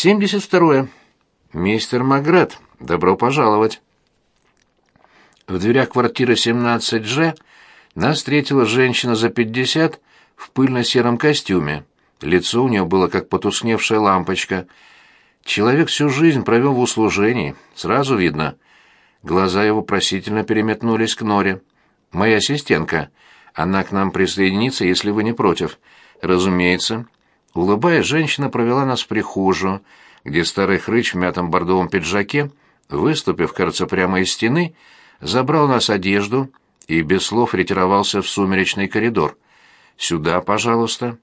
Семьдесят второе. Мистер Магрет, добро пожаловать. В дверях квартиры 17G нас встретила женщина за пятьдесят в пыльно-сером костюме. Лицо у нее было как потускневшая лампочка. Человек всю жизнь провел в услужении, сразу видно. Глаза его просительно переметнулись к Норе. «Моя ассистентка. Она к нам присоединится, если вы не против». «Разумеется». Улыбаясь, женщина провела нас в прихожую, где старый хрыч в мятом бордовом пиджаке, выступив, кажется, прямо из стены, забрал у нас одежду и без слов ретировался в сумеречный коридор. «Сюда, пожалуйста».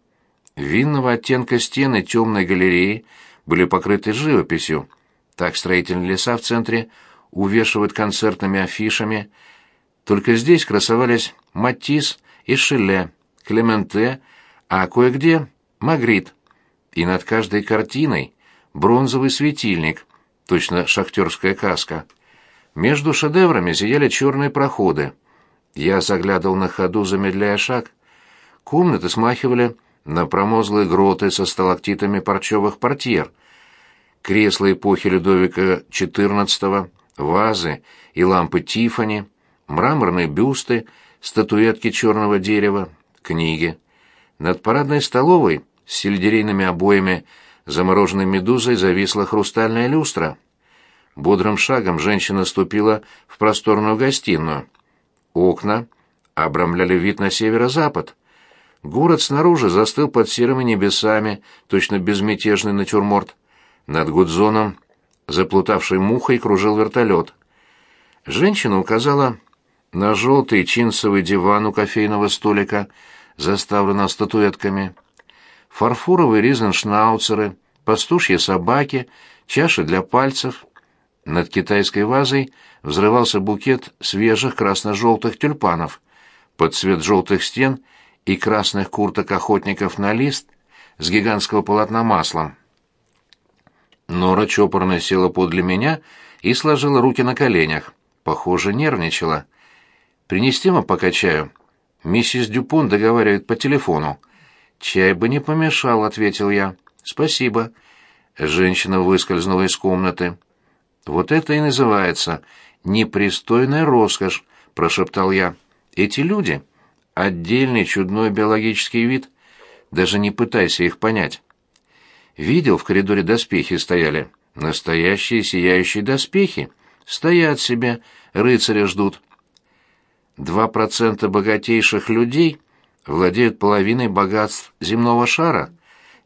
Винного оттенка стены темной галереи были покрыты живописью. Так строительные леса в центре увешивают концертными афишами. Только здесь красовались Матисс и Шеле, Клементе, а кое-где — Магрит. И над каждой картиной бронзовый светильник, точно шахтерская каска. Между шедеврами зияли черные проходы. Я заглядывал на ходу, замедляя шаг. Комнаты смахивали на промозглые гроты со сталактитами парчевых портьер. Кресла эпохи Людовика XIV, вазы и лампы Тифани, мраморные бюсты, статуэтки черного дерева, книги. Над парадной столовой с сельдерейными обоями замороженной медузой зависла хрустальная люстра. Бодрым шагом женщина ступила в просторную гостиную. Окна обрамляли вид на северо-запад. Город снаружи застыл под серыми небесами, точно безмятежный натюрморт. Над Гудзоном, заплутавшей мухой, кружил вертолет. Женщина указала на желтый чинсовый диван у кофейного столика, заставленного статуэтками. Фарфоровые ризеншнауцеры, пастушьи собаки, чаши для пальцев. Над китайской вазой взрывался букет свежих красно-желтых тюльпанов. Под цвет желтых стен — и красных курток охотников на лист с гигантского полотна маслом. Нора чопорно села подле меня и сложила руки на коленях. Похоже, нервничала. «Принести вам пока чаю?» «Миссис Дюпон договаривает по телефону». «Чай бы не помешал», — ответил я. «Спасибо». Женщина выскользнула из комнаты. «Вот это и называется непристойная роскошь», — прошептал я. «Эти люди...» отдельный чудной биологический вид. Даже не пытайся их понять. Видел, в коридоре доспехи стояли. Настоящие сияющие доспехи. Стоят себе, рыцаря ждут. Два процента богатейших людей владеют половиной богатств земного шара.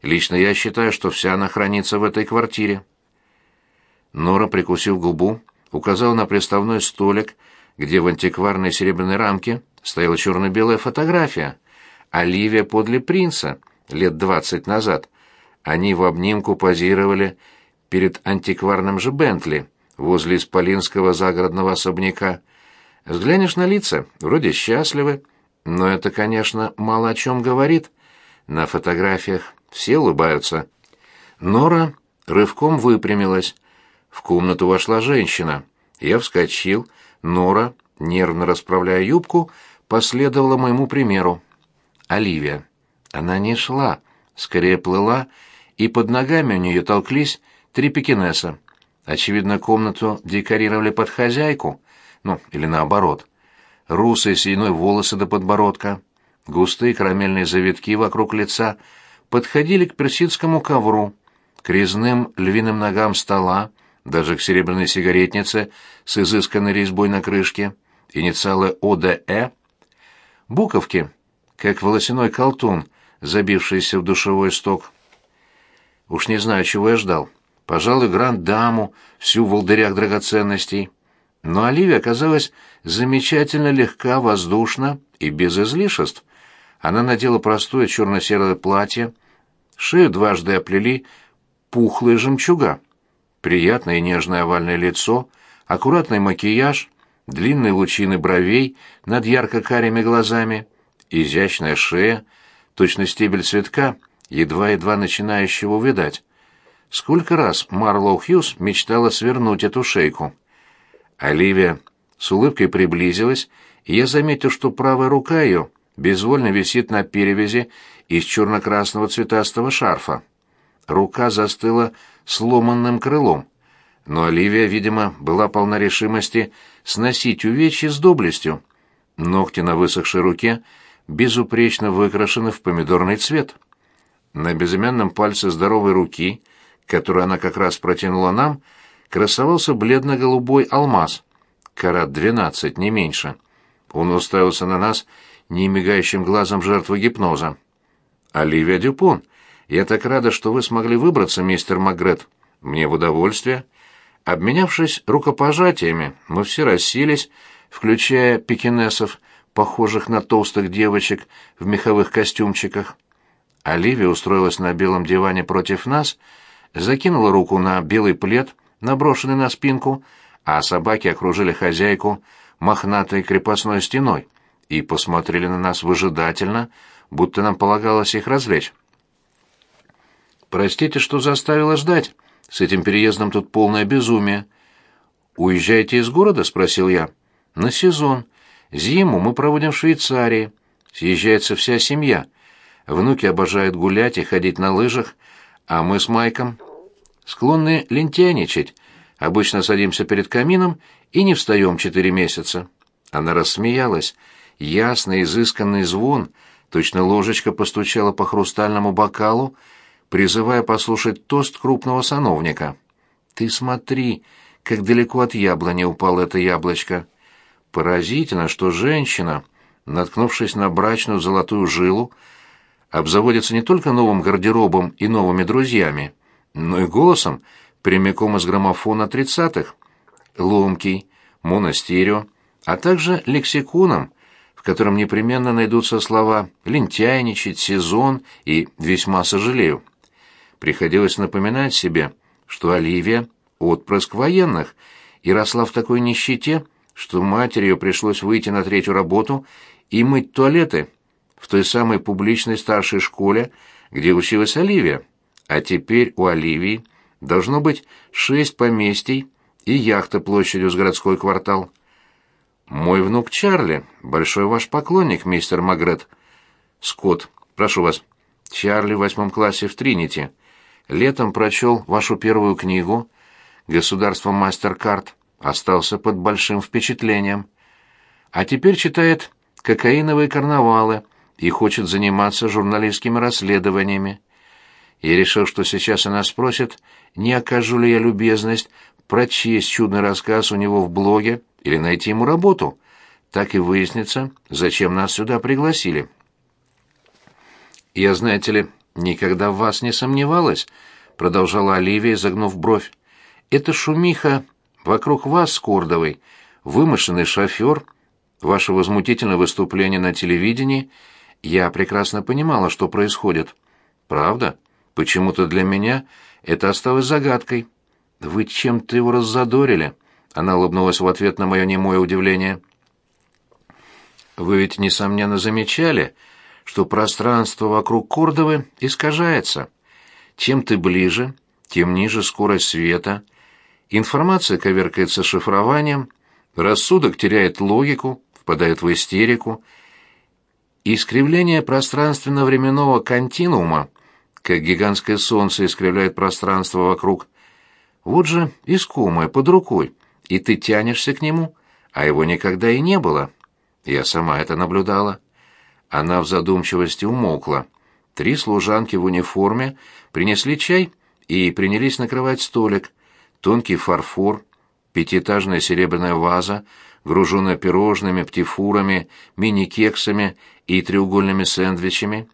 Лично я считаю, что вся она хранится в этой квартире. Нора, прикусив губу, указал на приставной столик, где в антикварной серебряной рамке стояла черно-белая фотография. Оливия подле принца, лет двадцать назад. Они в обнимку позировали перед антикварным же Бентли, возле исполинского загородного особняка. Взглянешь на лица, вроде счастливы, но это, конечно, мало о чем говорит. На фотографиях все улыбаются. Нора рывком выпрямилась. В комнату вошла женщина. Я вскочил. Нора, нервно расправляя юбку, последовала моему примеру. Оливия. Она не шла, скорее плыла, и под ногами у нее толклись три пекинеса. Очевидно, комнату декорировали под хозяйку, ну, или наоборот. Русые сединой волосы до подбородка, густые карамельные завитки вокруг лица подходили к персидскому ковру, к резным львиным ногам стола, даже к серебряной сигаретнице с изысканной резьбой на крышке, инициалы ОДЭ буковки, как волосяной колтун, забившийся в душевой сток. Уж не знаю, чего я ждал. Пожалуй, гранд-даму, всю в волдырях драгоценностей. Но Оливия оказалась замечательно легка, воздушна и без излишеств. Она надела простое черно-серое платье, шею дважды оплели пухлые жемчуга. Приятное и нежное овальное лицо, аккуратный макияж, длинные лучины бровей над ярко-карими глазами, изящная шея, точно стебель цветка, едва-едва начинающего увядать. Сколько раз Марлоу Хьюз мечтала свернуть эту шейку. Оливия с улыбкой приблизилась, и я заметил, что правая рука ее безвольно висит на перевязи из черно-красного цветастого шарфа. Рука застыла сломанным крылом. Но Оливия, видимо, была полна решимости сносить увечья с доблестью. Ногти на высохшей руке безупречно выкрашены в помидорный цвет. На безымянном пальце здоровой руки, которую она как раз протянула нам, красовался бледно-голубой алмаз, карат двенадцать, не меньше. Он уставился на нас немигающим глазом жертвы гипноза. «Оливия Дюпон, я так рада, что вы смогли выбраться, мистер Магрет. Мне в удовольствие». Обменявшись рукопожатиями, мы все расселись, включая пекинесов, похожих на толстых девочек в меховых костюмчиках. Оливия устроилась на белом диване против нас, закинула руку на белый плед, наброшенный на спинку, а собаки окружили хозяйку мохнатой крепостной стеной и посмотрели на нас выжидательно, будто нам полагалось их развлечь. «Простите, что заставила ждать. С этим переездом тут полное безумие». «Уезжаете из города?» — спросил я. «На сезон. Зиму мы проводим в Швейцарии. Съезжается вся семья. Внуки обожают гулять и ходить на лыжах, а мы с Майком склонны лентяничать. Обычно садимся перед камином и не встаем четыре месяца». Она рассмеялась. Ясный, изысканный звон, точно ложечка постучала по хрустальному бокалу, призывая послушать тост крупного сановника. «Ты смотри, как далеко от яблони упало это яблочко. Поразительно, что женщина, наткнувшись на брачную золотую жилу, обзаводится не только новым гардеробом и новыми друзьями, но и голосом прямиком из граммофона тридцатых, ломкий, моностерео, а также лексиконом, в котором непременно найдутся слова «лентяйничать», «сезон» и «весьма сожалею». Приходилось напоминать себе, что Оливия — отпрыск военных, и росла в такой нищете, что матери ее пришлось выйти на третью работу и мыть туалеты в той самой публичной старшей школе, где училась Оливия. А теперь у Оливии должно быть шесть поместий и яхта площадью с городской квартал. Мой внук Чарли, большой ваш поклонник, мистер Магрет. Скотт, прошу вас. Чарли в восьмом классе в Тринити. Летом прочел вашу первую книгу «Государство Мастеркард», остался под большим впечатлением. А теперь читает «Кокаиновые карнавалы» и хочет заниматься журналистскими расследованиями. Я решил, что сейчас она спросит, не окажу ли я любезность прочесть чудный рассказ у него в блоге или найти ему работу. Так и выяснится, зачем нас сюда пригласили. Я, знаете ли, «Никогда в вас не сомневалась», — продолжала Оливия, загнув бровь. «Это шумиха вокруг вас, Скордовой, вымышленный шофер, ваше возмутительное выступление на телевидении. Я прекрасно понимала, что происходит. Правда? Почему-то для меня это осталось загадкой. Вы чем-то его раззадорили?» Она улыбнулась в ответ на мое немое удивление. «Вы ведь, несомненно, замечали, что пространство вокруг Кордовы искажается. Чем ты ближе, тем ниже скорость света. Информация коверкается шифрованием, рассудок теряет логику, впадает в истерику. Искривление пространственно-временного континуума, как гигантское солнце искривляет пространство вокруг. Вот же искомое под рукой, и ты тянешься к нему, а его никогда и не было. Я сама это наблюдала. Она в задумчивости умолкла. Три служанки в униформе принесли чай и принялись накрывать столик. Тонкий фарфор, пятиэтажная серебряная ваза, груженная пирожными, птифурами, мини-кексами и треугольными сэндвичами.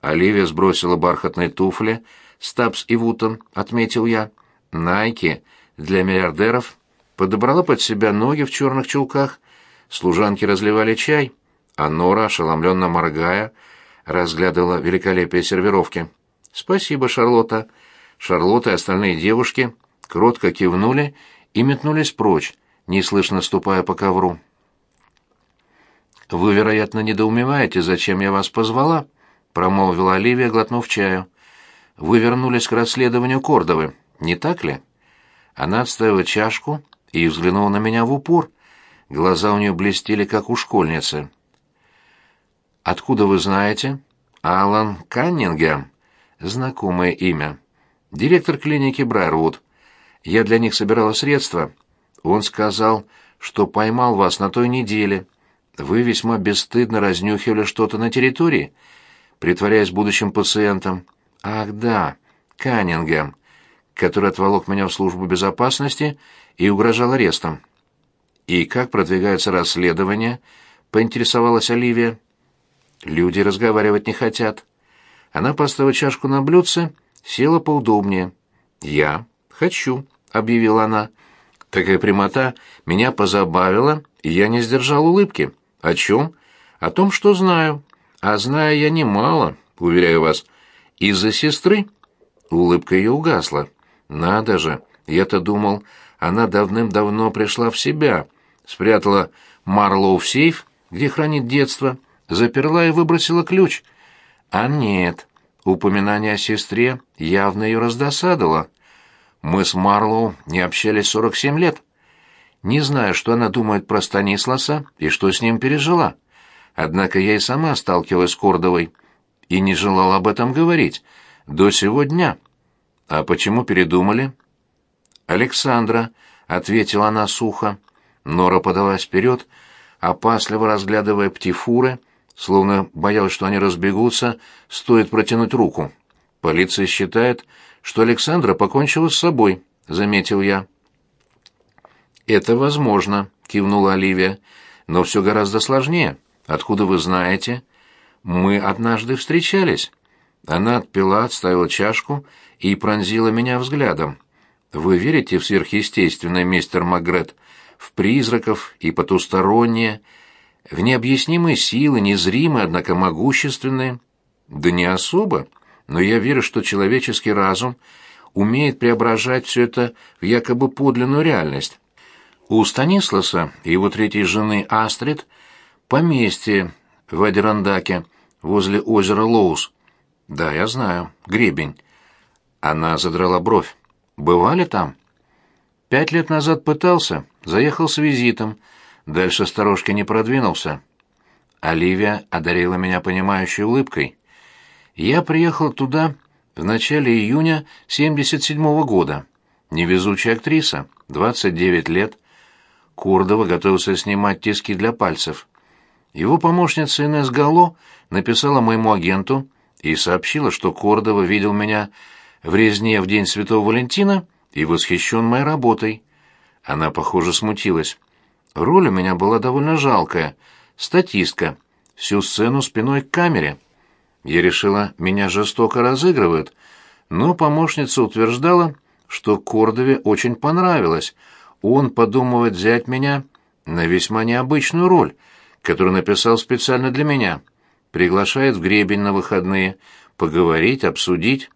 Оливия сбросила бархатные туфли. «Стабс и Вутон», — отметил я. «Найки» для миллиардеров. Подобрала под себя ноги в черных чулках. Служанки разливали чай а Нора, ошеломленно моргая, разглядывала великолепие сервировки. «Спасибо, Шарлотта». Шарлотта и остальные девушки кротко кивнули и метнулись прочь, неслышно ступая по ковру. «Вы, вероятно, недоумеваете, зачем я вас позвала», — промолвила Оливия, глотнув чаю. «Вы вернулись к расследованию Кордовы, не так ли?» Она отставила чашку и взглянула на меня в упор. Глаза у нее блестели, как у школьницы. «Откуда вы знаете?» «Алан Каннингем». Знакомое имя. Директор клиники Брайервуд. Я для них собирала средства. Он сказал, что поймал вас на той неделе. Вы весьма бесстыдно разнюхивали что-то на территории, притворяясь будущим пациентом. Ах да, Каннингем, который отволок меня в службу безопасности и угрожал арестом. И как продвигается расследование? поинтересовалась Оливия. Люди разговаривать не хотят. Она поставила чашку на блюдце, села поудобнее. «Я хочу», — объявила она. Такая прямота меня позабавила, и я не сдержал улыбки. «О чем?» «О том, что знаю. А знаю я немало, уверяю вас. Из-за сестры?» Улыбка ее угасла. «Надо же! Я-то думал, она давным-давно пришла в себя, спрятала Марлоу в сейф, где хранит детство, заперла и выбросила ключ. А нет, упоминание о сестре явно ее раздосадовало. Мы с Марлоу не общались 47 лет. Не знаю, что она думает про Станисласа и что с ним пережила. Однако я и сама сталкивалась с Кордовой и не желала об этом говорить до сего дня. А почему передумали? Александра, ответила она сухо. Нора подалась вперед, опасливо разглядывая птифуры, словно боялась, что они разбегутся, стоит протянуть руку. Полиция считает, что Александра покончила с собой, заметил я. Это возможно, кивнула Оливия, но все гораздо сложнее. Откуда вы знаете? Мы однажды встречались. Она отпила, отставила чашку и пронзила меня взглядом. Вы верите в сверхъестественное, мистер Магрет, в призраков и потустороннее, в необъяснимые силы, незримые, однако могущественные? Да не особо, но я верю, что человеческий разум умеет преображать все это в якобы подлинную реальность. У Станисласа и его третьей жены Астрид поместье в Адирандаке возле озера Лоус. Да, я знаю, гребень. Она задрала бровь. Бывали там? Пять лет назад пытался, заехал с визитом, дальше сторожки не продвинулся. Оливия одарила меня понимающей улыбкой. Я приехал туда в начале июня 77-го года. Невезучая актриса, 29 лет. Курдова готовился снимать тиски для пальцев. Его помощница Инесс Гало написала моему агенту и сообщила, что Кордова видел меня в резне в день Святого Валентина и восхищен моей работой. Она, похоже, смутилась. Роль у меня была довольно жалкая, статистка, всю сцену спиной к камере. Я решила, меня жестоко разыгрывают, но помощница утверждала, что Кордове очень понравилось. Он подумывает взять меня на весьма необычную роль, которую написал специально для меня. Приглашает в гребень на выходные, поговорить, обсудить.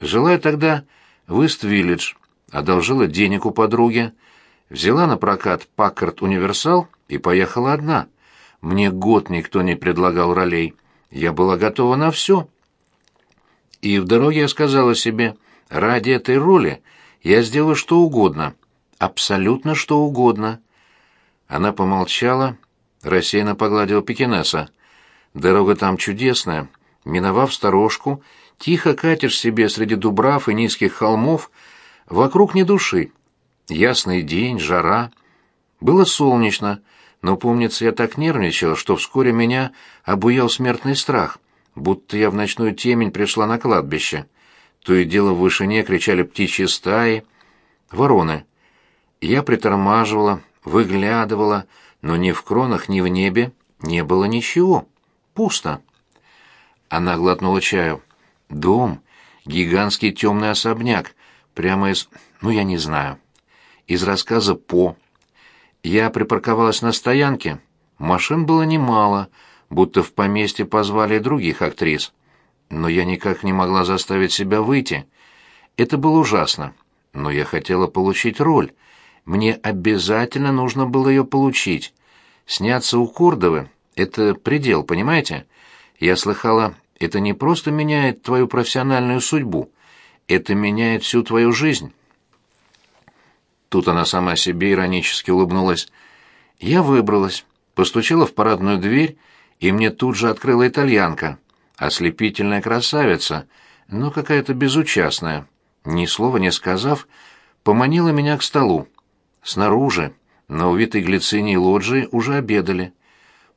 Жила тогда в Ист-Виллидж, одолжила денег у подруги, взяла на прокат Паккарт Универсал и поехала одна. Мне год никто не предлагал ролей. Я была готова на все. И в дороге я сказала себе, ради этой роли я сделаю что угодно, абсолютно что угодно. Она помолчала, рассеянно погладила Пекинеса. Дорога там чудесная. Миновав сторожку, тихо катишь себе среди дубрав и низких холмов, вокруг ни души. Ясный день, жара. Было солнечно, но, помнится, я так нервничал, что вскоре меня обуял смертный страх, будто я в ночную темень пришла на кладбище. То и дело в вышине кричали птичьи стаи, вороны. Я притормаживала, выглядывала, но ни в кронах, ни в небе не было ничего. Пусто. Она глотнула чаю. Дом, гигантский темный особняк, прямо из... ну, я не знаю. Из рассказа По. Я припарковалась на стоянке. Машин было немало, будто в поместье позвали других актрис. Но я никак не могла заставить себя выйти. Это было ужасно. Но я хотела получить роль. Мне обязательно нужно было ее получить. Сняться у Кордовы — это предел, понимаете? Я слыхала, это не просто меняет твою профессиональную судьбу, это меняет всю твою жизнь. Тут она сама себе иронически улыбнулась. Я выбралась, постучала в парадную дверь, и мне тут же открыла итальянка, ослепительная красавица, но какая-то безучастная. ни слова не сказав, поманила меня к столу. Снаружи, на увитой глицинией лоджии, уже обедали.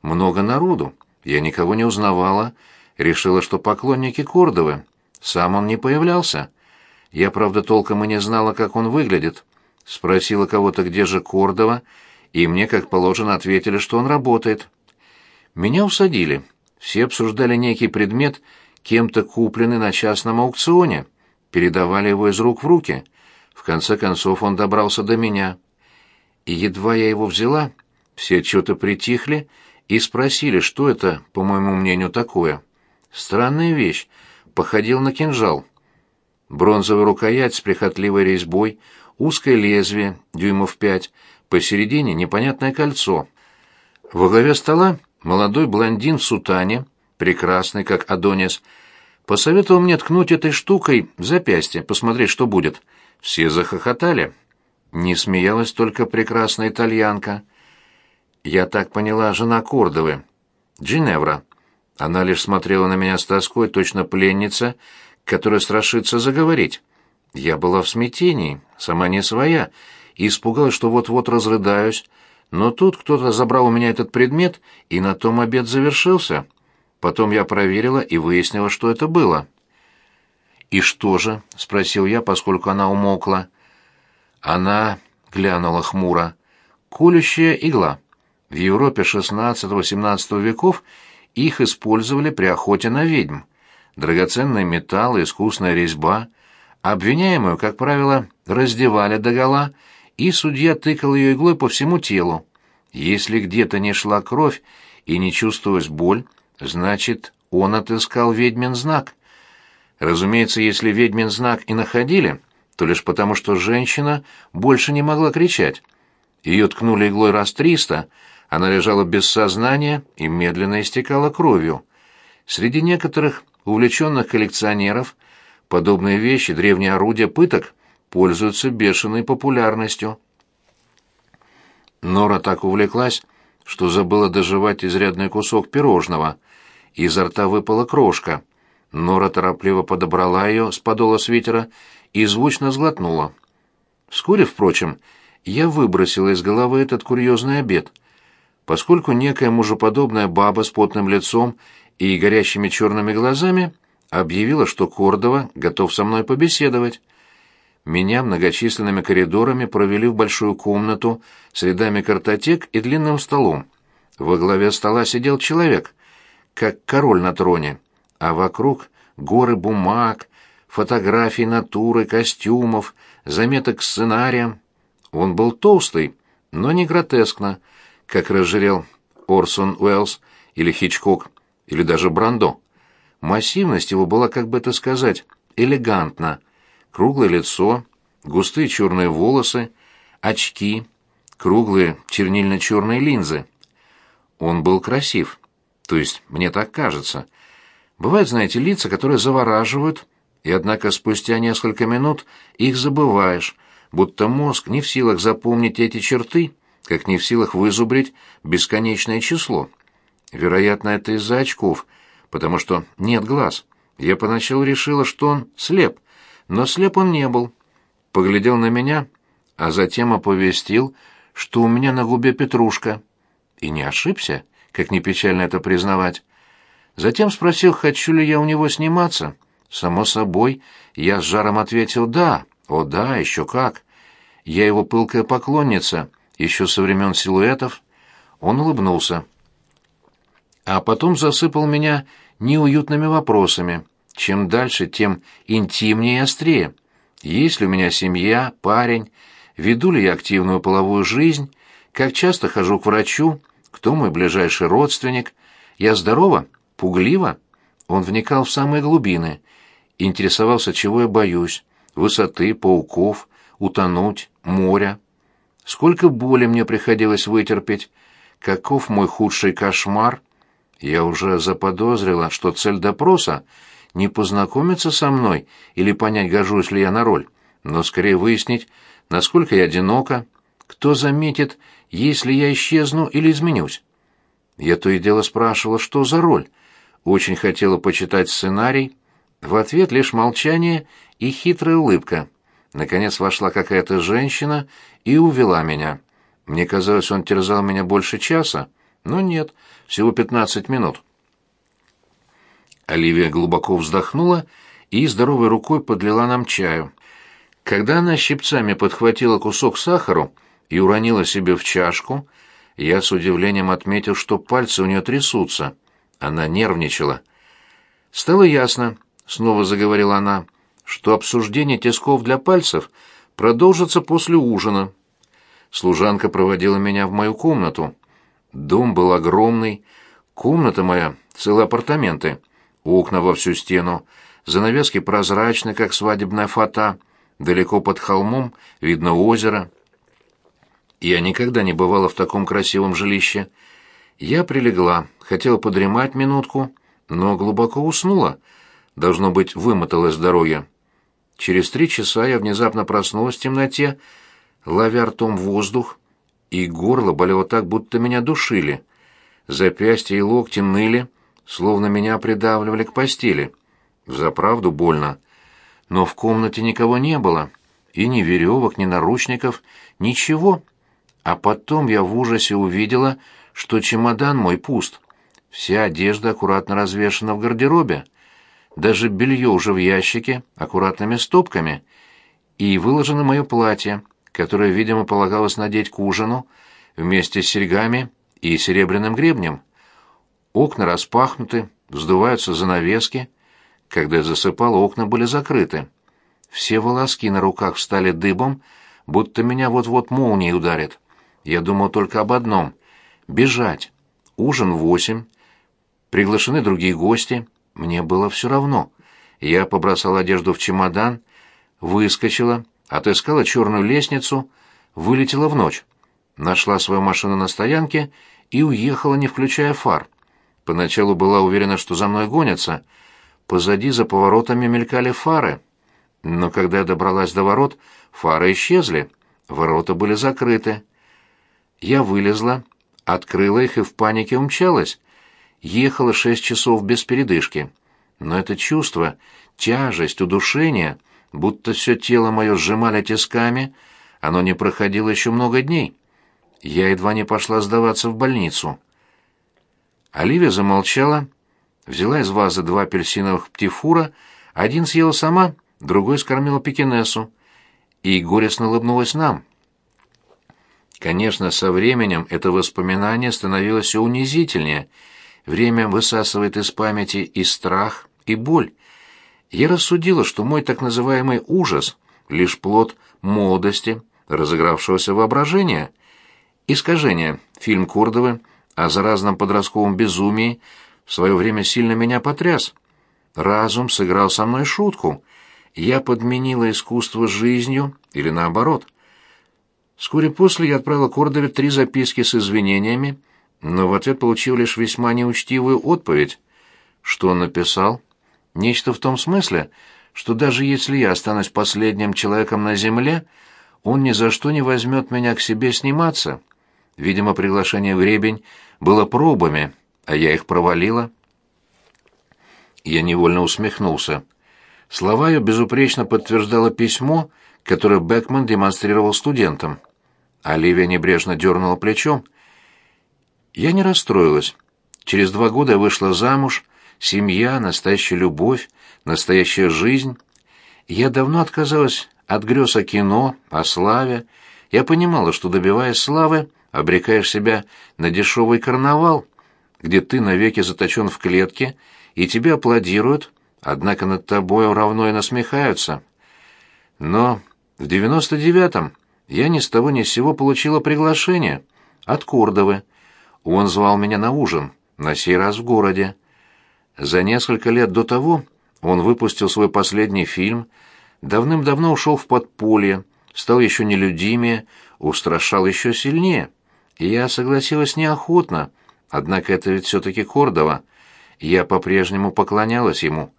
Много народу. Я никого не узнавала. Решила, что поклонники Кордовы. Сам он не появлялся. Я, правда, толком и не знала, как он выглядит. Спросила кого-то, где же Кордова, и мне, как положено, ответили, что он работает. Меня усадили. Все обсуждали некий предмет, кем-то купленный на частном аукционе. Передавали его из рук в руки. В конце концов он добрался до меня. И едва я его взяла, все что-то притихли и спросили, что это, по моему мнению, такое. Странная вещь, походил на кинжал. Бронзовая рукоять с прихотливой резьбой, узкое лезвие, дюймов пять, посередине непонятное кольцо. Во главе стола молодой блондин в сутане, прекрасный, как Адонис, посоветовал мне ткнуть этой штукой в запястье, посмотреть, что будет. Все захохотали. Не смеялась только прекрасная итальянка. Я так поняла, жена Кордовы. Джиневра. Она лишь смотрела на меня с тоской, точно пленница, которая страшится заговорить. Я была в смятении, сама не своя, и испугалась, что вот-вот разрыдаюсь, но тут кто-то забрал у меня этот предмет, и на том обед завершился. Потом я проверила и выяснила, что это было. «И что же?» — спросил я, поскольку она умолкла. Она глянула хмуро. «Колющая игла. В Европе XVI-XVII веков их использовали при охоте на ведьм. Драгоценный металл, искусная резьба. Обвиняемую, как правило, раздевали догола, и судья тыкал ее иглой по всему телу. Если где-то не шла кровь и не чувствовалась боль, значит, он отыскал ведьмин знак. Разумеется, если ведьмин знак и находили, то лишь потому, что женщина больше не могла кричать. Ее ткнули иглой раз триста, она лежала без сознания и медленно истекала кровью. Среди некоторых увлеченных коллекционеров подобные вещи, древние орудия пыток, пользуются бешеной популярностью. Нора так увлеклась, что забыла доживать изрядный кусок пирожного. Изо рта выпала крошка. Нора торопливо подобрала ее с подола свитера и звучно сглотнула. Вскоре, впрочем, я выбросила из головы этот курьезный обед — поскольку некая мужеподобная баба с потным лицом и горящими черными глазами объявила, что Кордова готов со мной побеседовать. Меня многочисленными коридорами провели в большую комнату с рядами картотек и длинным столом. Во главе стола сидел человек, как король на троне, а вокруг горы бумаг, фотографий натуры, костюмов, заметок к сценариям. Он был толстый, но не гротескно, как разжирел Орсон Уэллс или Хичкок, или даже Брандо. Массивность его была, как бы это сказать, элегантна. Круглое лицо, густые черные волосы, очки, круглые чернильно-черные линзы. Он был красив. То есть, мне так кажется. Бывают, знаете, лица, которые завораживают, и однако спустя несколько минут их забываешь, будто мозг не в силах запомнить эти черты, как не в силах вызубрить бесконечное число. Вероятно, это из-за очков, потому что нет глаз. Я поначалу решила, что он слеп, но слеп он не был. Поглядел на меня, а затем оповестил, что у меня на губе петрушка. И не ошибся, как не печально это признавать. Затем спросил, хочу ли я у него сниматься. Само собой, я с жаром ответил «да». О да, еще как. Я его пылкая поклонница, еще со времен силуэтов, он улыбнулся. А потом засыпал меня неуютными вопросами. Чем дальше, тем интимнее и острее. Есть ли у меня семья, парень, веду ли я активную половую жизнь, как часто хожу к врачу, кто мой ближайший родственник, я здорова, пуглива. Он вникал в самые глубины, интересовался, чего я боюсь, высоты, пауков, утонуть, моря. Сколько боли мне приходилось вытерпеть, каков мой худший кошмар. Я уже заподозрила, что цель допроса не познакомиться со мной или понять, гожусь ли я на роль, но скорее выяснить, насколько я одинока, кто заметит, если я исчезну или изменюсь. Я то и дело спрашивала, что за роль. Очень хотела почитать сценарий, В ответ лишь молчание и хитрая улыбка. Наконец вошла какая-то женщина и увела меня. Мне казалось, он терзал меня больше часа, но нет, всего пятнадцать минут. Оливия глубоко вздохнула и здоровой рукой подлила нам чаю. Когда она щипцами подхватила кусок сахару и уронила себе в чашку, я с удивлением отметил, что пальцы у нее трясутся. Она нервничала. «Стало ясно», — снова заговорила она, — «что обсуждение тисков для пальцев продолжится после ужина». Служанка проводила меня в мою комнату. Дом был огромный, комната моя, целые апартаменты, окна во всю стену, занавески прозрачны, как свадебная фата, далеко под холмом видно озеро. Я никогда не бывала в таком красивом жилище. Я прилегла, хотела подремать минутку, но глубоко уснула. Должно быть, вымоталась с дороги. Через три часа я внезапно проснулась в темноте, ловя ртом воздух, и горло болело так, будто меня душили. Запястья и локти ныли, словно меня придавливали к постели. Заправду больно. Но в комнате никого не было, и ни веревок, ни наручников, ничего. А потом я в ужасе увидела, что чемодан мой пуст. Вся одежда аккуратно развешана в гардеробе. Даже белье уже в ящике, аккуратными стопками. И выложено мое платье, которое, видимо, полагалось надеть к ужину, вместе с серьгами и серебряным гребнем. Окна распахнуты, вздуваются занавески. Когда я засыпал, окна были закрыты. Все волоски на руках встали дыбом, будто меня вот-вот молнией ударит. Я думал только об одном — бежать. Ужин в восемь. Приглашены другие гости. Мне было все равно. Я побросал одежду в чемодан, выскочила, отыскала черную лестницу, вылетела в ночь. Нашла свою машину на стоянке и уехала, не включая фар. Поначалу была уверена, что за мной гонятся. Позади за поворотами мелькали фары. Но когда я добралась до ворот, фары исчезли. Ворота были закрыты. Я вылезла, открыла их и в панике умчалась. Ехала шесть часов без передышки. Но это чувство, тяжесть, удушение, будто все тело мое сжимали тисками, оно не проходило еще много дней. Я едва не пошла сдаваться в больницу. Оливия замолчала, взяла из вазы два апельсиновых птифура, один съела сама, другой скормила пекинесу, и горестно улыбнулась нам. Конечно, со временем это воспоминание становилось все унизительнее. Время высасывает из памяти и страх, и боль. Я рассудила, что мой так называемый ужас — лишь плод молодости, разыгравшегося воображения. «Искажение» — фильм Курдовы о заразном подростковом безумии в свое время сильно меня потряс. Разум сыграл со мной шутку. Я подменила искусство жизнью или наоборот — Вскоре после я отправил Кордове три записки с извинениями, но в ответ получил лишь весьма неучтивую отповедь. Что он написал? Нечто в том смысле, что даже если я останусь последним человеком на земле, он ни за что не возьмет меня к себе сниматься. Видимо, приглашение в Ребень было пробами, а я их провалила. Я невольно усмехнулся. Слова ее безупречно подтверждало письмо, которое Бекман демонстрировал студентам. Оливия небрежно дернула плечом. Я не расстроилась. Через два года вышла замуж, семья, настоящая любовь, настоящая жизнь. Я давно отказалась от грез о кино, о славе. Я понимала, что, добиваясь славы, обрекаешь себя на дешевый карнавал, где ты навеки заточен в клетке, и тебе аплодируют, однако над тобой равно и насмехаются. Но в девяносто девятом я ни с того ни с сего получила приглашение от Кордовы. Он звал меня на ужин, на сей раз в городе. За несколько лет до того он выпустил свой последний фильм, давным-давно ушел в подполье, стал еще нелюдимее, устрашал еще сильнее. И я согласилась неохотно, однако это ведь все-таки Кордова. Я по-прежнему поклонялась ему.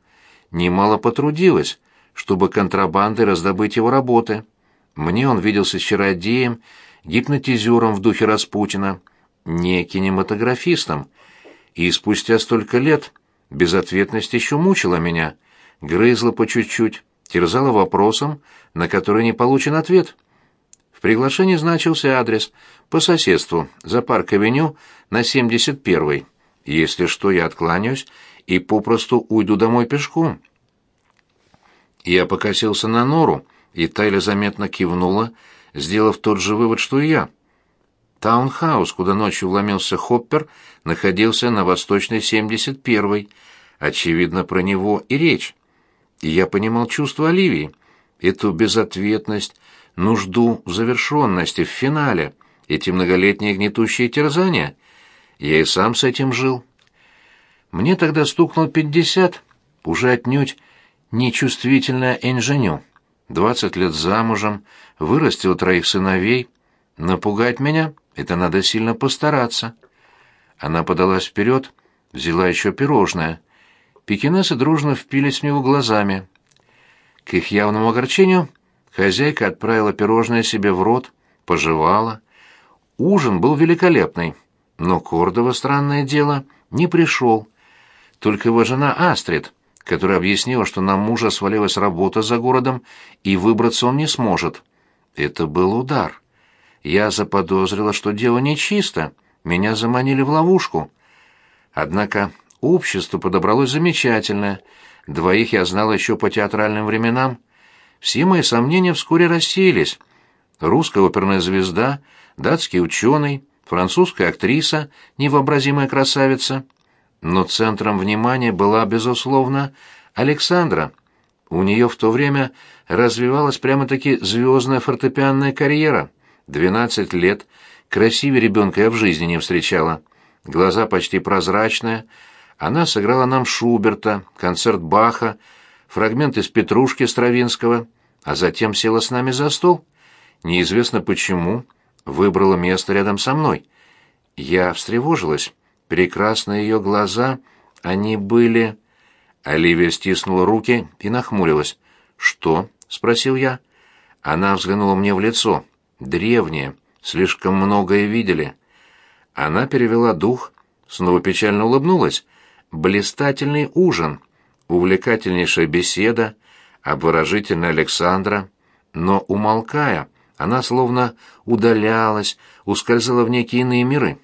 Немало потрудилась, чтобы контрабандой раздобыть его работы. Мне он виделся чародеем, гипнотизером в духе Распутина, не кинематографистом. И спустя столько лет безответность еще мучила меня. грызла по чуть-чуть, терзала вопросом, на который не получен ответ. В приглашении значился адрес по соседству, за парк-авеню на 71-й. Если что, я откланяюсь и попросту уйду домой пешком. Я покосился на нору, и Тайля заметно кивнула, сделав тот же вывод, что и я. Таунхаус, куда ночью вломился Хоппер, находился на восточной 71-й. Очевидно, про него и речь. И я понимал чувство Оливии, эту безответность, нужду в завершенности, в финале, эти многолетние гнетущие терзания. Я и сам с этим жил. Мне тогда стукнул пятьдесят, уже отнюдь нечувствительная инженю. Двадцать лет замужем, вырастил троих сыновей. Напугать меня — это надо сильно постараться. Она подалась вперед, взяла еще пирожное. Пекинесы дружно впились в него глазами. К их явному огорчению хозяйка отправила пирожное себе в рот, пожевала. Ужин был великолепный, но Кордова, странное дело, не пришел. Только его жена Астрид, которая объяснила, что на мужа свалилась работа за городом, и выбраться он не сможет. Это был удар. Я заподозрила, что дело нечисто, меня заманили в ловушку. Однако общество подобралось замечательное. Двоих я знала еще по театральным временам. Все мои сомнения вскоре рассеялись. Русская оперная звезда, датский ученый, французская актриса, невообразимая красавица. Но центром внимания была, безусловно, Александра. У нее в то время развивалась прямо-таки звездная фортепианная карьера — Двенадцать лет, красивее ребенка я в жизни не встречала. Глаза почти прозрачные. Она сыграла нам Шуберта, концерт Баха, фрагмент из «Петрушки» Стравинского, а затем села с нами за стол. Неизвестно почему, выбрала место рядом со мной. Я встревожилась. Прекрасные ее глаза, они были... Оливия стиснула руки и нахмурилась. «Что?» — спросил я. Она взглянула мне в лицо древние, слишком многое видели. Она перевела дух, снова печально улыбнулась. Блистательный ужин, увлекательнейшая беседа, обворожительная Александра, но, умолкая, она словно удалялась, ускользала в некие иные миры.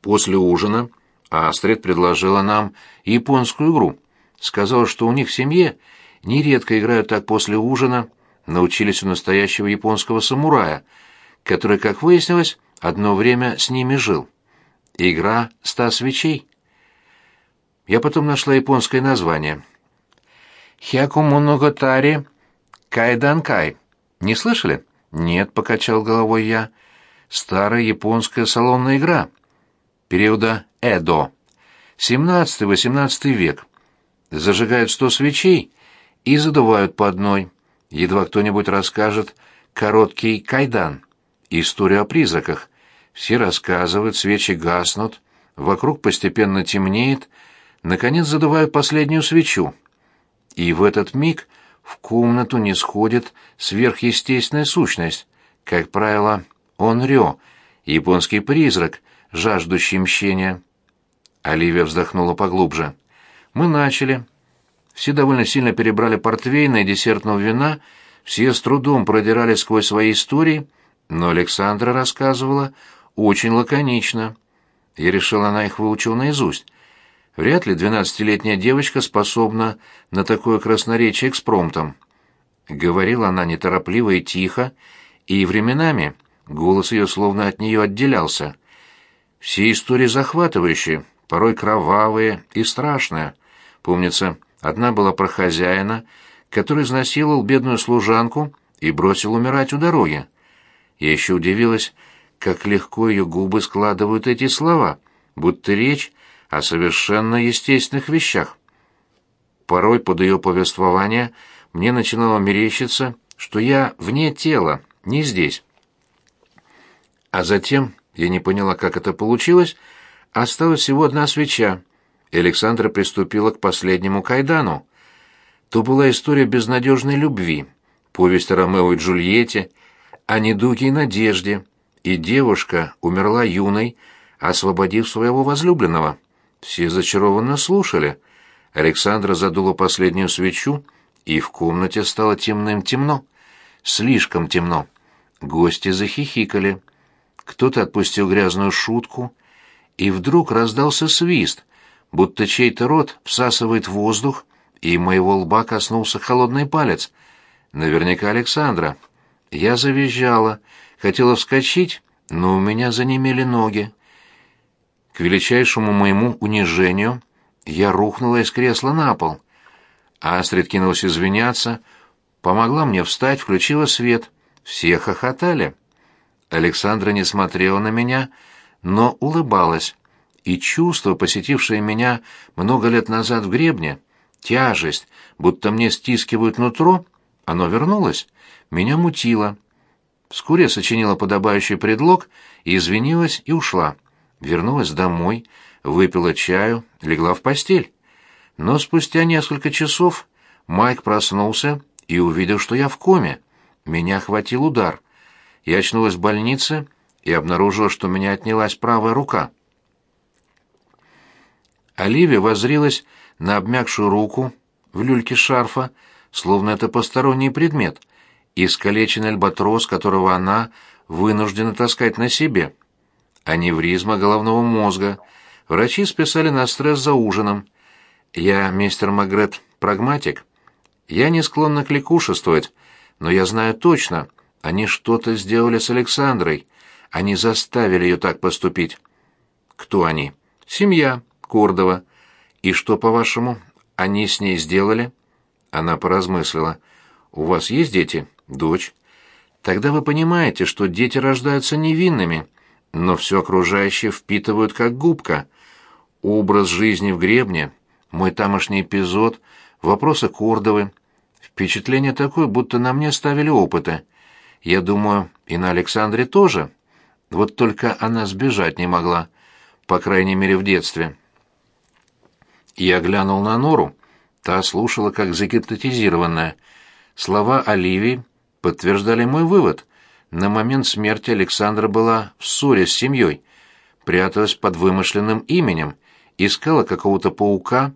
После ужина Астрид предложила нам японскую игру. Сказала, что у них в семье нередко играют так после ужина, научились у настоящего японского самурая, который, как выяснилось, одно время с ними жил. Игра «Ста свечей». Я потом нашла японское название. «Хякумоноготари Кайданкай». Не слышали? «Нет», — покачал головой я. «Старая японская салонная игра. Периода Эдо. 17-18 век. Зажигают сто свечей и задувают по одной. Едва кто-нибудь расскажет короткий кайдан, историю о призраках. Все рассказывают, свечи гаснут, вокруг постепенно темнеет, наконец задувают последнюю свечу. И в этот миг в комнату не сходит сверхъестественная сущность, как правило, он Рё, японский призрак, жаждущий мщения. Оливия вздохнула поглубже. Мы начали. Все довольно сильно перебрали портвейна и десертного вина, все с трудом продирали сквозь свои истории, но Александра рассказывала очень лаконично. Я решил, она их выучила наизусть. Вряд ли двенадцатилетняя девочка способна на такое красноречие экспромтом. Говорила она неторопливо и тихо, и временами голос ее словно от нее отделялся. Все истории захватывающие, порой кровавые и страшные. Помнится, Одна была про хозяина, который изнасиловал бедную служанку и бросил умирать у дороги. Я еще удивилась, как легко ее губы складывают эти слова, будто речь о совершенно естественных вещах. Порой под ее повествование мне начинало мерещиться, что я вне тела, не здесь. А затем, я не поняла, как это получилось, осталась всего одна свеча, Александра приступила к последнему кайдану. То была история безнадежной любви, повесть о Ромео и Джульетте, о недуге и надежде, и девушка умерла юной, освободив своего возлюбленного. Все зачарованно слушали. Александра задула последнюю свечу, и в комнате стало темным-темно. Слишком темно. Гости захихикали. Кто-то отпустил грязную шутку, и вдруг раздался свист, будто чей-то рот всасывает воздух, и моего лба коснулся холодный палец. Наверняка Александра. Я завизжала, хотела вскочить, но у меня занемели ноги. К величайшему моему унижению я рухнула из кресла на пол. Астрид кинулась извиняться, помогла мне встать, включила свет. Все хохотали. Александра не смотрела на меня, но улыбалась. И чувство, посетившее меня много лет назад в гребне, тяжесть, будто мне стискивают нутро, оно вернулось, меня мутило. Вскоре я сочинила подобающий предлог и извинилась и ушла. Вернулась домой, выпила чаю, легла в постель. Но спустя несколько часов Майк проснулся и увидел, что я в коме. Меня хватил удар. Я очнулась в больнице и обнаружила, что меня отнялась правая рука. Оливия воззрилась на обмякшую руку в люльке шарфа, словно это посторонний предмет, искалеченный альбатрос, которого она вынуждена таскать на себе. Аневризма головного мозга. Врачи списали на стресс за ужином. Я, мистер Магрет, прагматик. Я не склонна к ликушествовать, но я знаю точно, они что-то сделали с Александрой. Они заставили ее так поступить. Кто они? Семья, Кордова. И что, по-вашему, они с ней сделали? Она поразмыслила. У вас есть дети? Дочь. Тогда вы понимаете, что дети рождаются невинными, но все окружающее впитывают как губка. Образ жизни в гребне, мой тамошний эпизод, вопросы Кордовы. Впечатление такое, будто на мне ставили опыты. Я думаю, и на Александре тоже. Вот только она сбежать не могла, по крайней мере, в детстве. Я глянул на Нору. Та слушала, как загипнотизированная. Слова Оливии подтверждали мой вывод. На момент смерти Александра была в ссоре с семьей, пряталась под вымышленным именем, искала какого-то паука,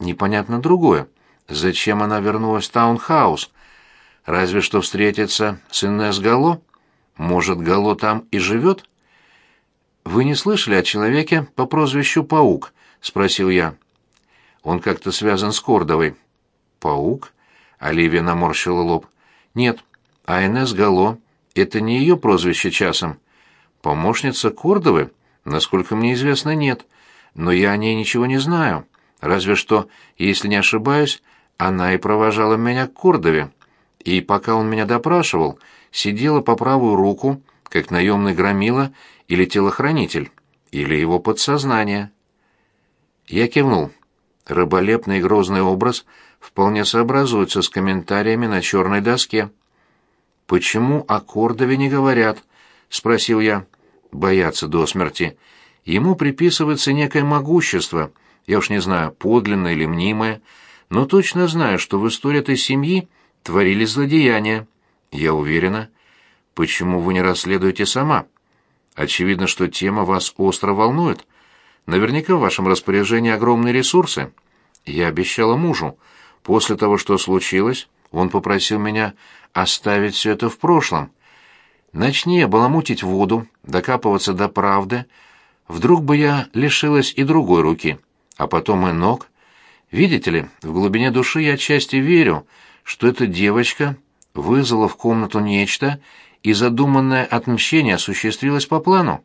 непонятно другое. Зачем она вернулась в таунхаус? Разве что встретиться с Инесс Гало? Может, Гало там и живет? «Вы не слышали о человеке по прозвищу Паук?» — спросил я. Он как-то связан с Кордовой. Паук? Оливия наморщила лоб. Нет, а Инесс Гало — это не ее прозвище часом. Помощница Кордовы? Насколько мне известно, нет. Но я о ней ничего не знаю. Разве что, если не ошибаюсь, она и провожала меня к Кордове. И пока он меня допрашивал, сидела по правую руку, как наемный громила или телохранитель, или его подсознание. Я кивнул. Рыболепный и грозный образ вполне сообразуется с комментариями на черной доске. «Почему о Кордове не говорят?» — спросил я. «Боятся до смерти. Ему приписывается некое могущество, я уж не знаю, подлинное или мнимое, но точно знаю, что в истории этой семьи творились злодеяния. Я уверена. Почему вы не расследуете сама? Очевидно, что тема вас остро волнует». Наверняка в вашем распоряжении огромные ресурсы. Я обещала мужу. После того, что случилось, он попросил меня оставить все это в прошлом. Начни я баламутить воду, докапываться до правды, вдруг бы я лишилась и другой руки, а потом и ног. Видите ли, в глубине души я отчасти верю, что эта девочка вызвала в комнату нечто, и задуманное отмщение осуществилось по плану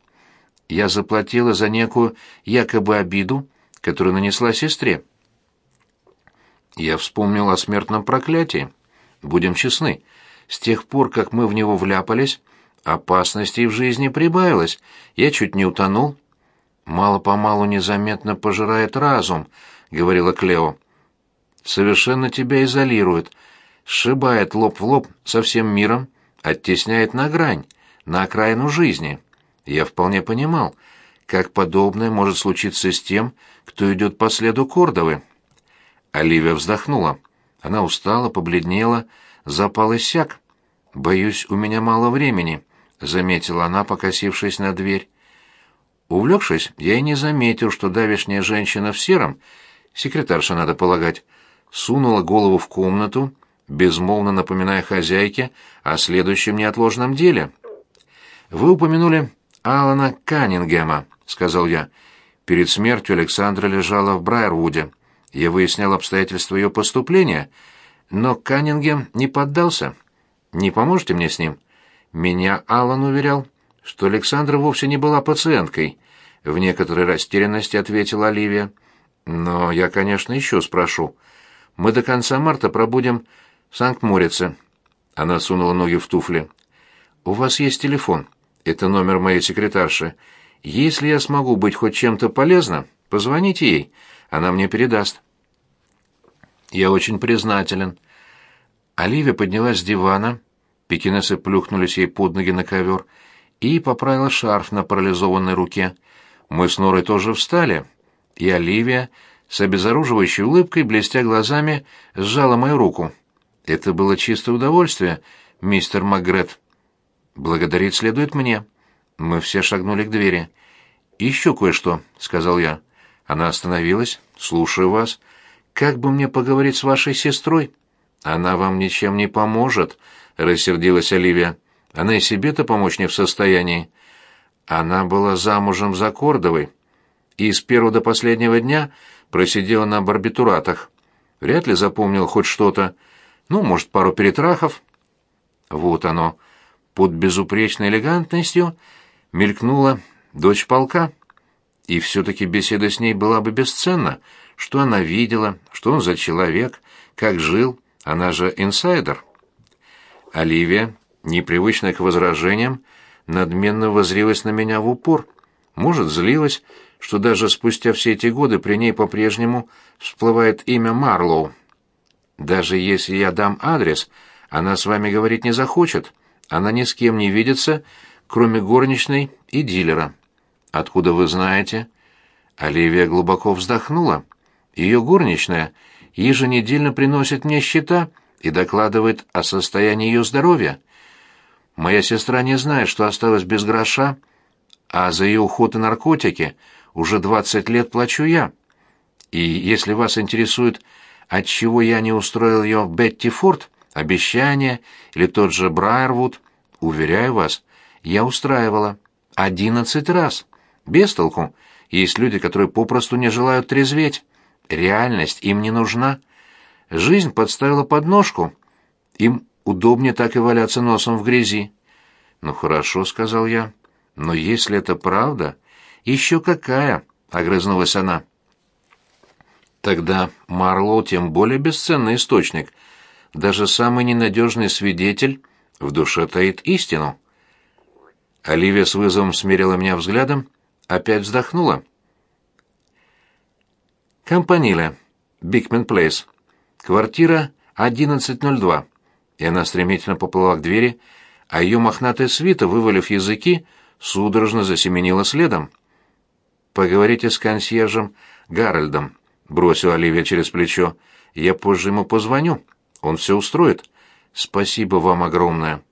я заплатила за некую якобы обиду, которую нанесла сестре. Я вспомнил о смертном проклятии. Будем честны, с тех пор, как мы в него вляпались, опасностей в жизни прибавилось. Я чуть не утонул. Мало-помалу незаметно пожирает разум, говорила Клео. Совершенно тебя изолирует, сшибает лоб в лоб со всем миром, оттесняет на грань, на окраину жизни. Я вполне понимал, как подобное может случиться с тем, кто идет по следу Кордовы. Оливия вздохнула. Она устала, побледнела, запал иссяк. «Боюсь, у меня мало времени», — заметила она, покосившись на дверь. Увлекшись, я и не заметил, что давешняя женщина в сером секретарша, надо полагать, сунула голову в комнату, безмолвно напоминая хозяйке о следующем неотложном деле. «Вы упомянули Алана Каннингема», — сказал я. «Перед смертью Александра лежала в Брайервуде. Я выяснял обстоятельства ее поступления, но Каннингем не поддался. Не поможете мне с ним?» Меня Алан уверял, что Александра вовсе не была пациенткой. В некоторой растерянности ответила Оливия. Но я, конечно, еще спрошу. Мы до конца марта пробудем в Санкт-Морице. Она сунула ноги в туфли. У вас есть телефон. Это номер моей секретарши. Если я смогу быть хоть чем-то полезна, позвоните ей. Она мне передаст. Я очень признателен. Оливия поднялась с дивана, пекинесы плюхнулись ей под ноги на ковер и поправила шарф на парализованной руке. Мы с Норой тоже встали, и Оливия с обезоруживающей улыбкой, блестя глазами, сжала мою руку. Это было чистое удовольствие, мистер Макгрет. Благодарить следует мне. Мы все шагнули к двери. «Еще кое-что», — сказал я. Она остановилась. «Слушаю вас. Как бы мне поговорить с вашей сестрой?» «Она вам ничем не поможет», — рассердилась Оливия. «Она и себе-то помочь не в состоянии». Она была замужем за Кордовой и с первого до последнего дня просидела на барбитуратах. Вряд ли запомнил хоть что-то. Ну, может, пару перетрахов. Вот оно. Под безупречной элегантностью мелькнула дочь полка. И все-таки беседа с ней была бы бесценна. Что она видела, что он за человек, как жил, она же инсайдер. Оливия, непривычная к возражениям, надменно возрилась на меня в упор. Может, злилась, что даже спустя все эти годы при ней по-прежнему всплывает имя Марлоу. Даже если я дам адрес, она с вами говорить не захочет. Она ни с кем не видится, кроме горничной и дилера. Откуда вы знаете? Оливия глубоко вздохнула. Ее горничная еженедельно приносит мне счета и докладывает о состоянии ее здоровья. Моя сестра не знает, что осталась без гроша, а за ее уход и наркотики уже двадцать лет плачу я. И если вас интересует, отчего я не устроил ее в Бетти Форд, обещание или тот же Брайервуд, уверяю вас, я устраивала. Одиннадцать раз. Без толку. Есть люди, которые попросту не желают трезветь. Реальность им не нужна. Жизнь подставила подножку. Им удобнее так и валяться носом в грязи. «Ну хорошо», — сказал я. «Но если это правда...» «Еще какая!» — огрызнулась она. «Тогда Марлоу тем более бесценный источник. Даже самый ненадежный свидетель в душе таит истину». Оливия с вызовом смерила меня взглядом, опять вздохнула. «Компаниле, Бикмен Плейс, квартира 1102». И она стремительно поплыла к двери, а ее мохнатая свита, вывалив языки, судорожно засеменила следом. «Поговорите с консьержем Гарольдом», — бросил Оливия через плечо. «Я позже ему позвоню. Он все устроит. Спасибо вам огромное.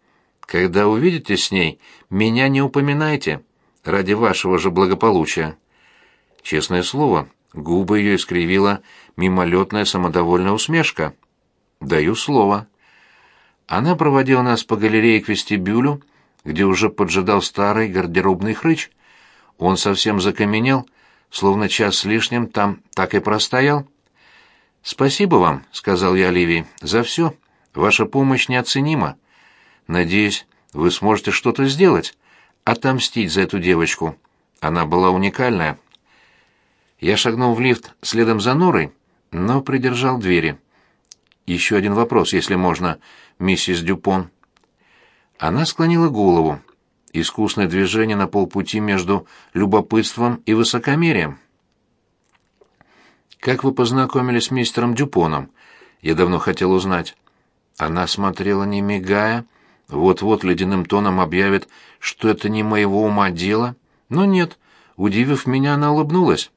Когда увидитесь с ней, меня не упоминайте, ради вашего же благополучия». Честное слово, губы ее искривила мимолетная самодовольная усмешка. «Даю слово». Она проводила нас по галерее к вестибюлю, где уже поджидал старый гардеробный хрыч. Он совсем закаменел, словно час с лишним там так и простоял. «Спасибо вам», — сказал я Оливии, — «за все. Ваша помощь неоценима. Надеюсь, вы сможете что-то сделать, отомстить за эту девочку. Она была уникальная». Я шагнул в лифт следом за Норой, но придержал двери. «Еще один вопрос, если можно, миссис Дюпон». Она склонила голову искусное движение на полпути между любопытством и высокомерием. «Как вы познакомились с мистером Дюпоном?» Я давно хотел узнать. Она смотрела, не мигая, вот-вот ледяным тоном объявит, что это не моего ума дело, но нет, удивив меня, она улыбнулась.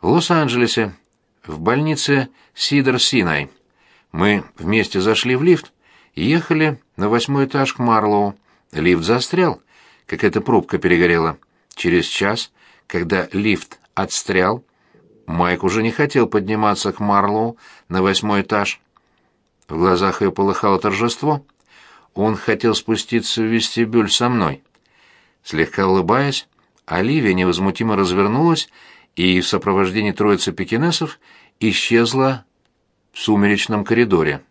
В Лос-Анджелесе, в больнице Сидор Синай. Мы вместе зашли в лифт и ехали на восьмой этаж к Марлоу. Лифт застрял. Какая-то пробка перегорела. Через час, когда лифт отстрял, Майк уже не хотел подниматься к Марлоу на восьмой этаж. В глазах ее полыхало торжество. Он хотел спуститься в вестибюль со мной. Слегка улыбаясь, Оливия невозмутимо развернулась и в сопровождении троицы пекинесов исчезла в сумеречном коридоре.